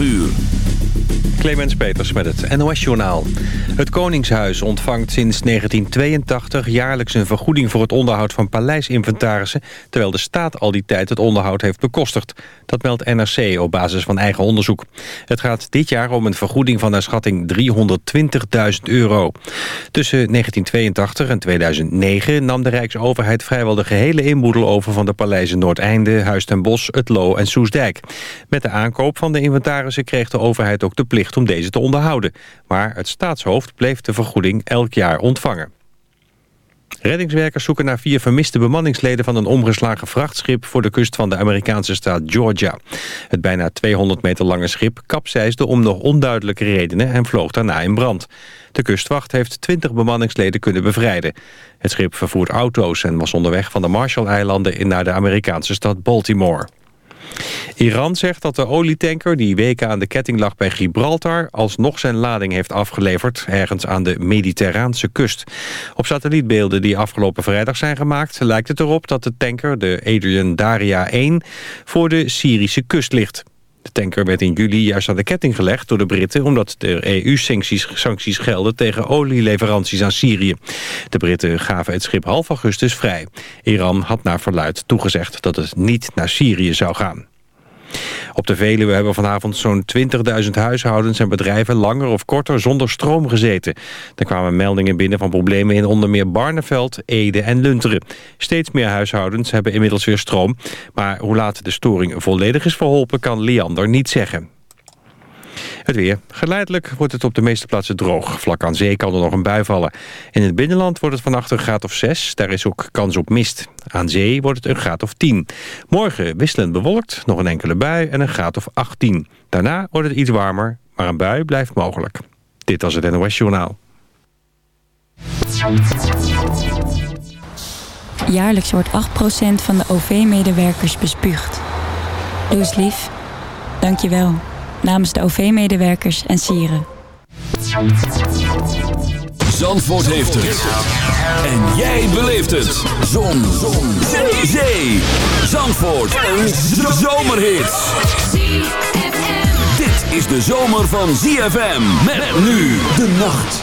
uur. Clemens Peters met het NOS-journaal. Het Koningshuis ontvangt sinds 1982 jaarlijks een vergoeding voor het onderhoud van paleisinventarissen, terwijl de staat al die tijd het onderhoud heeft bekostigd. Dat meldt NRC op basis van eigen onderzoek. Het gaat dit jaar om een vergoeding van naar schatting 320.000 euro. Tussen 1982 en 2009 nam de Rijksoverheid vrijwel de gehele inboedel over van de paleizen Noordeinde, Huis ten Bosch, Het Loo en Soesdijk. Met de aankoop van de inventarissen kreeg de overheid ook de plicht om deze te onderhouden. Maar het staatshoofd bleef de vergoeding elk jaar ontvangen. Reddingswerkers zoeken naar vier vermiste bemanningsleden van een omgeslagen vrachtschip voor de kust van de Amerikaanse staat Georgia. Het bijna 200 meter lange schip kapseisde om nog onduidelijke redenen en vloog daarna in brand. De kustwacht heeft 20 bemanningsleden kunnen bevrijden. Het schip vervoert auto's en was onderweg van de Marshall-eilanden naar de Amerikaanse stad Baltimore. Iran zegt dat de olietanker die weken aan de ketting lag bij Gibraltar... alsnog zijn lading heeft afgeleverd ergens aan de Mediterraanse kust. Op satellietbeelden die afgelopen vrijdag zijn gemaakt... lijkt het erop dat de tanker, de Adrian Daria 1, voor de Syrische kust ligt. De tanker werd in juli juist aan de ketting gelegd door de Britten... omdat de EU-sancties sancties gelden tegen olieleveranties aan Syrië. De Britten gaven het schip half augustus vrij. Iran had naar verluid toegezegd dat het niet naar Syrië zou gaan. Op de Veluwe hebben vanavond zo'n 20.000 huishoudens en bedrijven langer of korter zonder stroom gezeten. Er kwamen meldingen binnen van problemen in onder meer Barneveld, Ede en Lunteren. Steeds meer huishoudens hebben inmiddels weer stroom. Maar hoe laat de storing volledig is verholpen kan Liander niet zeggen. Het weer. Geleidelijk wordt het op de meeste plaatsen droog. Vlak aan zee kan er nog een bui vallen. In het binnenland wordt het vannacht een graad of 6. Daar is ook kans op mist. Aan zee wordt het een graad of 10. Morgen wisselend bewolkt, nog een enkele bui en een graad of 18. Daarna wordt het iets warmer, maar een bui blijft mogelijk. Dit was het NOS Journaal. Jaarlijks wordt 8% van de OV-medewerkers bespuugd. Doe eens lief. Dank je wel namens de OV-medewerkers en sieren. Zandvoort heeft het. En jij beleeft het. Zon. Zon. Zee. Zee. Zandvoort. Een zomerhit. Dit is de zomer van ZFM. Met nu de nacht.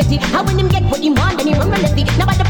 legacy. How when him get what he want, then he run my lefty. Now I the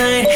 night.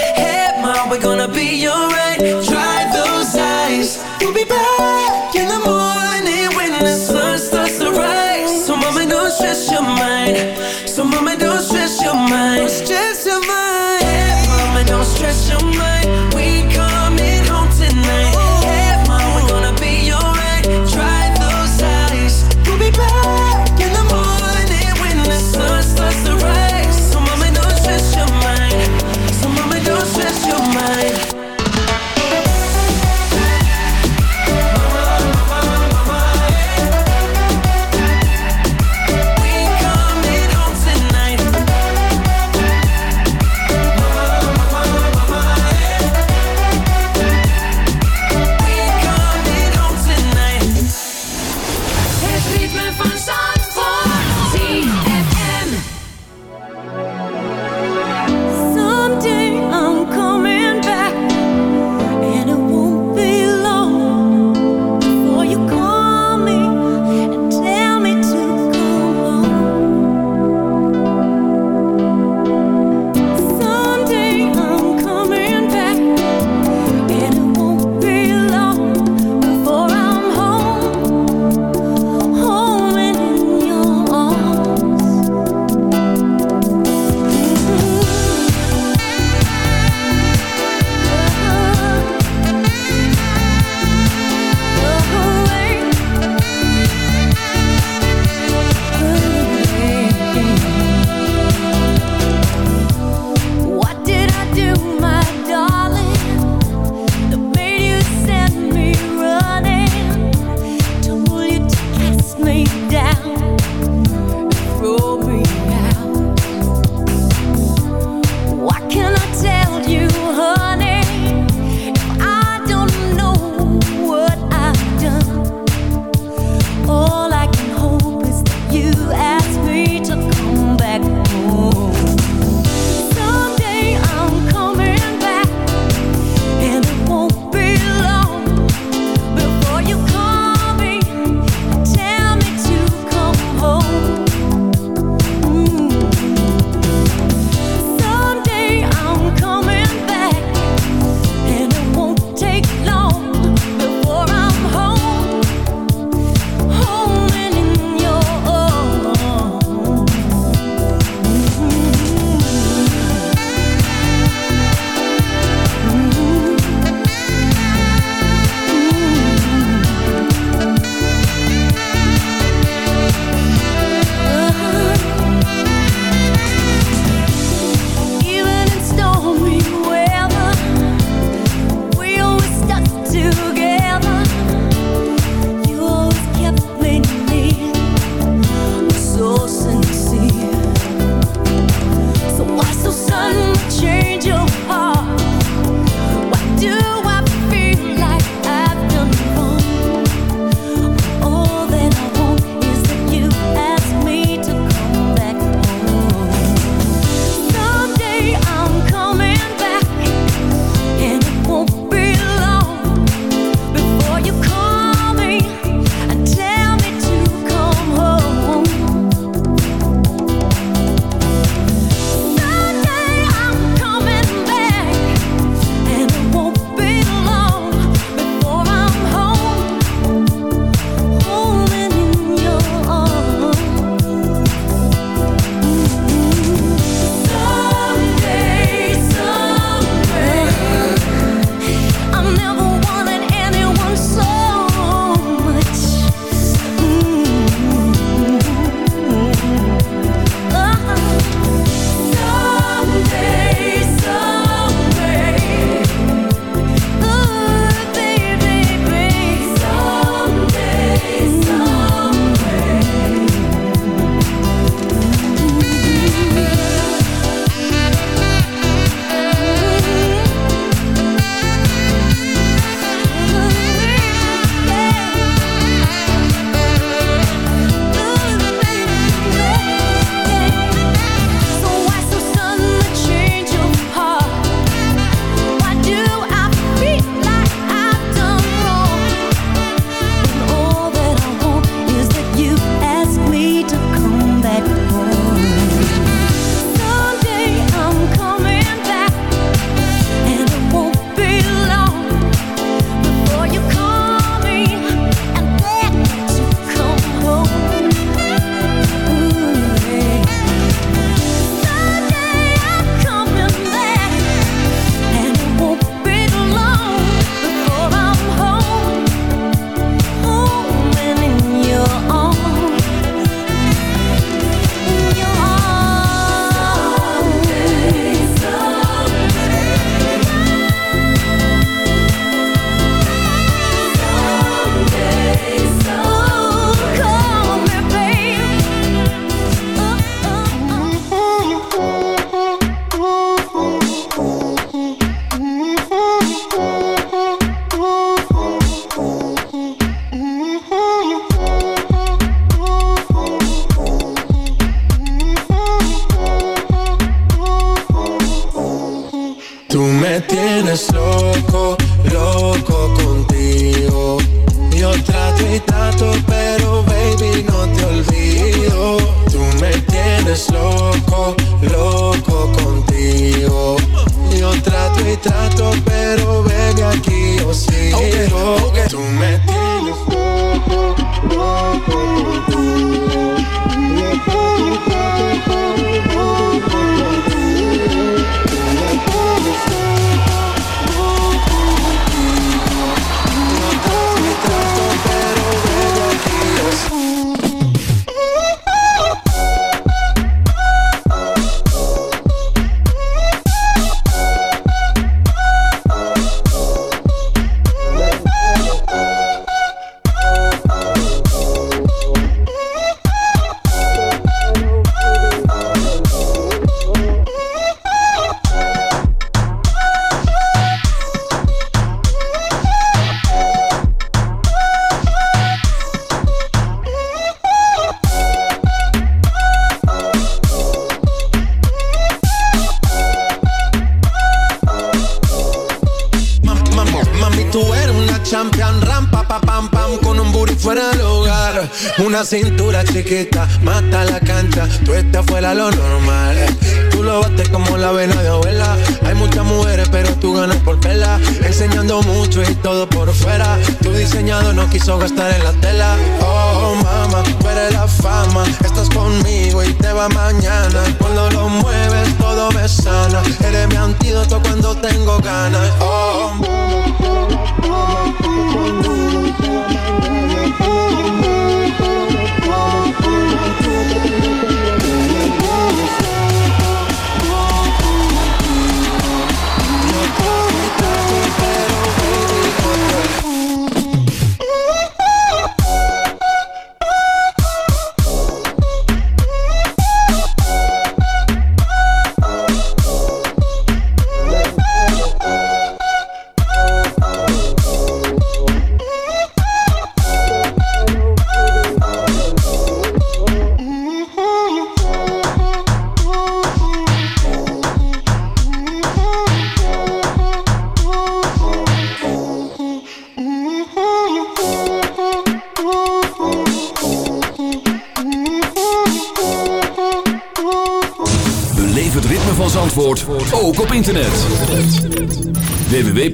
como la vena de abuela. Hay muchas mujeres, pero tú ganas por vela. Enseñando mucho y todo por fuera. Tu diseñado no quiso gastar en la tela. Oh, mama, tú eres la fama. Estás conmigo y te va mañana. Cuando lo mueves, todo me sana. Eres mi antídoto cuando tengo ganas. Oh,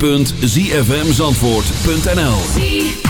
www.zfmzandvoort.nl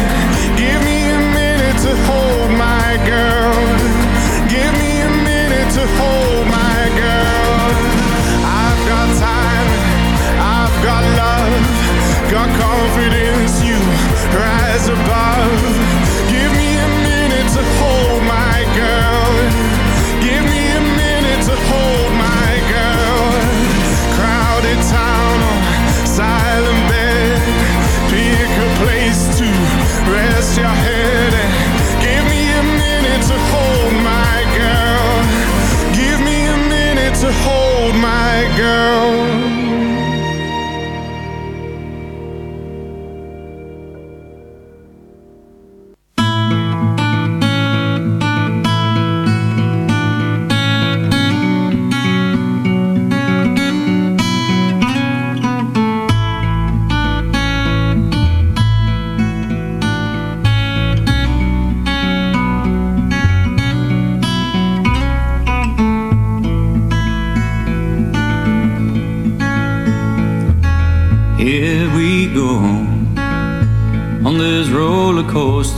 Girl.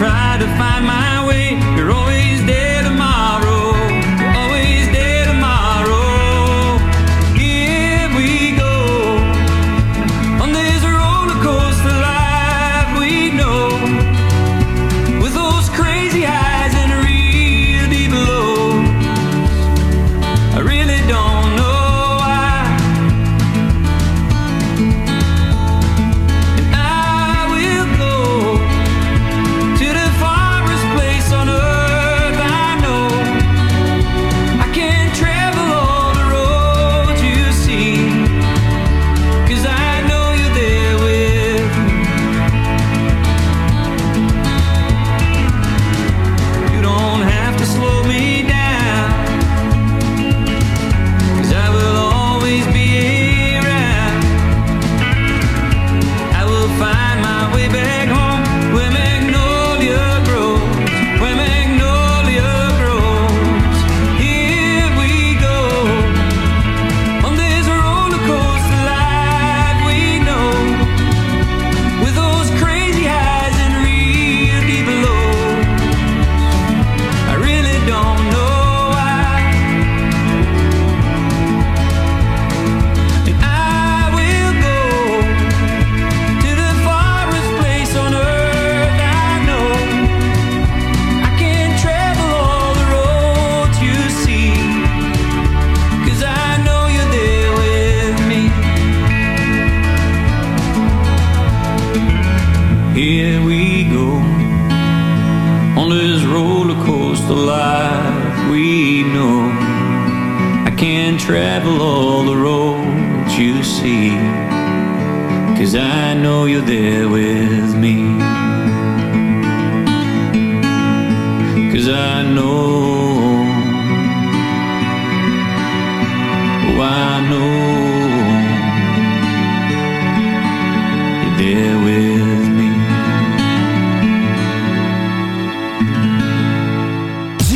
try to find my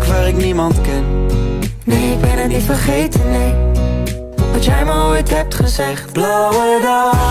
waar ik niemand ken. Nee, ik ben het niet vergeten, nee. Wat jij me ooit hebt gezegd. Blauwe dag,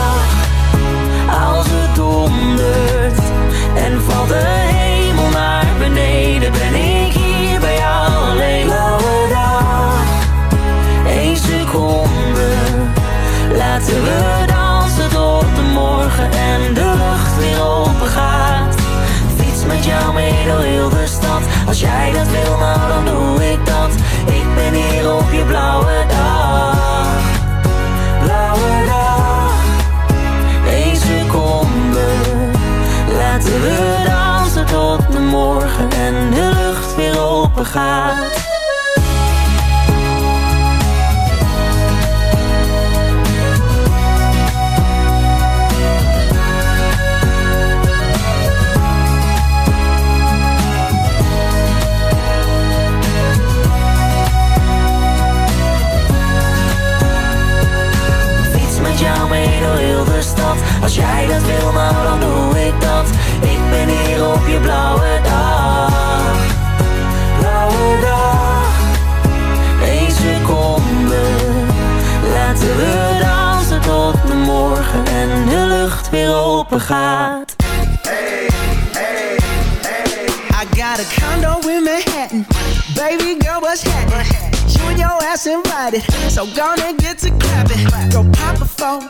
Als jij dat wil, nou dan doe ik dat. Ik ben hier op je blauwe dag. Blauwe dag. Eén seconde. Laten we dansen tot de morgen En de lucht weer open gaat. I got a condo in Manhattan. Baby girl, what's happening? You and your ass invited, so gonna get to clapping. Go pop a plan,